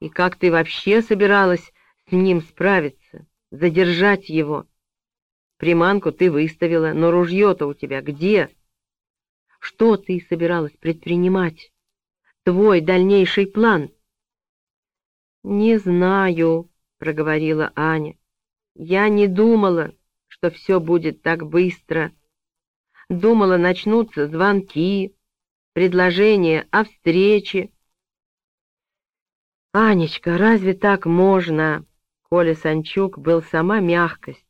И как ты вообще собиралась с ним справиться, задержать его? Приманку ты выставила, но ружье-то у тебя где? Что ты собиралась предпринимать? Твой дальнейший план? Не знаю, — проговорила Аня. Я не думала, что все будет так быстро. Думала, начнутся звонки, предложения о встрече. «Анечка, разве так можно?» Коля Санчук был сама мягкость.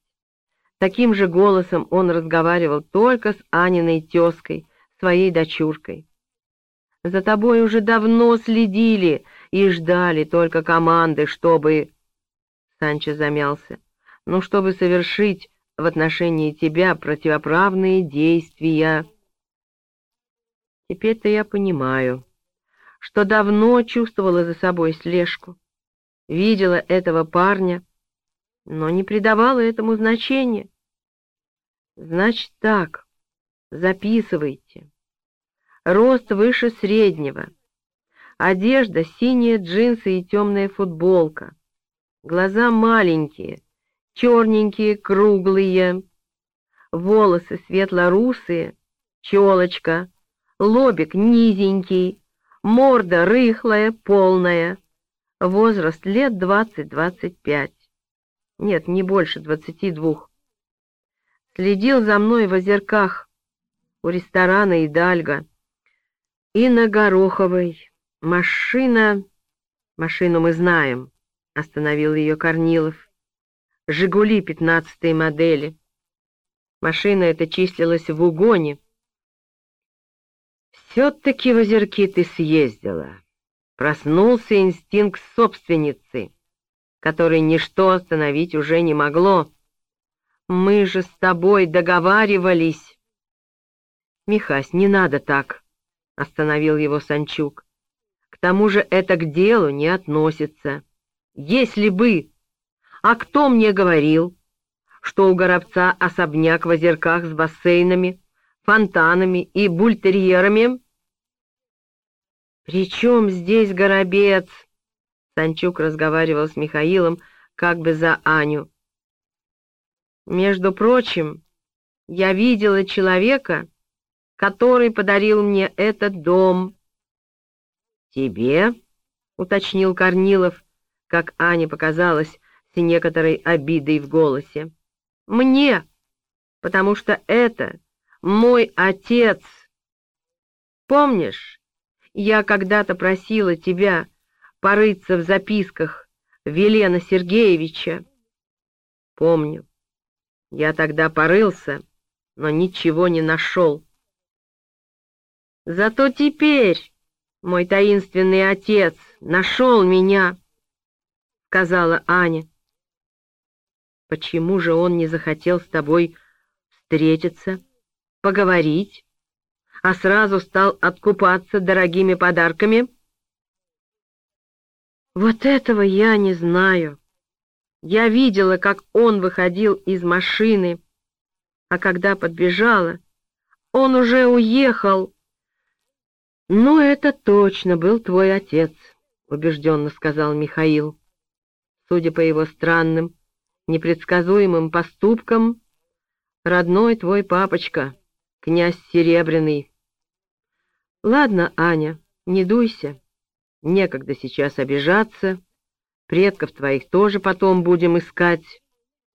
Таким же голосом он разговаривал только с Аниной тезкой, своей дочуркой. «За тобой уже давно следили и ждали только команды, чтобы...» Санчо замялся. «Ну, чтобы совершить в отношении тебя противоправные действия...» Теперь-то я понимаю, что давно чувствовала за собой слежку, видела этого парня, но не придавала этому значения. Значит так, записывайте. Рост выше среднего, одежда синие джинсы и темная футболка, глаза маленькие, черненькие, круглые, волосы светло-русые, челочка, лобик низенький, морда рыхлая, полная, возраст лет двадцать-двадцать пять. Нет, не больше двадцати двух. Следил за мной в озерках, у ресторана Идальга и на Гороховой. Машина... Машину мы знаем, — остановил ее Корнилов. «Жигули» пятнадцатой модели. Машина эта числилась в угоне. Все-таки в озерки ты съездила. Проснулся инстинкт собственницы, который ничто остановить уже не могло. Мы же с тобой договаривались. Михась, не надо так, — остановил его Санчук. К тому же это к делу не относится. Если бы... А кто мне говорил, что у Горобца особняк в озерках с бассейнами, фонтанами и бультерьерами? «При чем здесь Горобец?» Санчук разговаривал с Михаилом как бы за Аню. «Между прочим, я видела человека, который подарил мне этот дом». «Тебе?» — уточнил Корнилов, как Ане показалось, с некоторой обидой в голосе. «Мне, потому что это мой отец. Помнишь, я когда-то просила тебя порыться в записках Велена Сергеевича. Помню. Я тогда порылся, но ничего не нашел. Зато теперь мой таинственный отец нашел меня, — сказала Аня. Почему же он не захотел с тобой встретиться, поговорить? А сразу стал откупаться дорогими подарками? Вот этого я не знаю. Я видела, как он выходил из машины, а когда подбежала, он уже уехал. «Ну, это точно был твой отец», — убежденно сказал Михаил. Судя по его странным, непредсказуемым поступкам, родной твой папочка, князь Серебряный, Ладно, Аня, не дуйся. Некогда сейчас обижаться. Предков твоих тоже потом будем искать.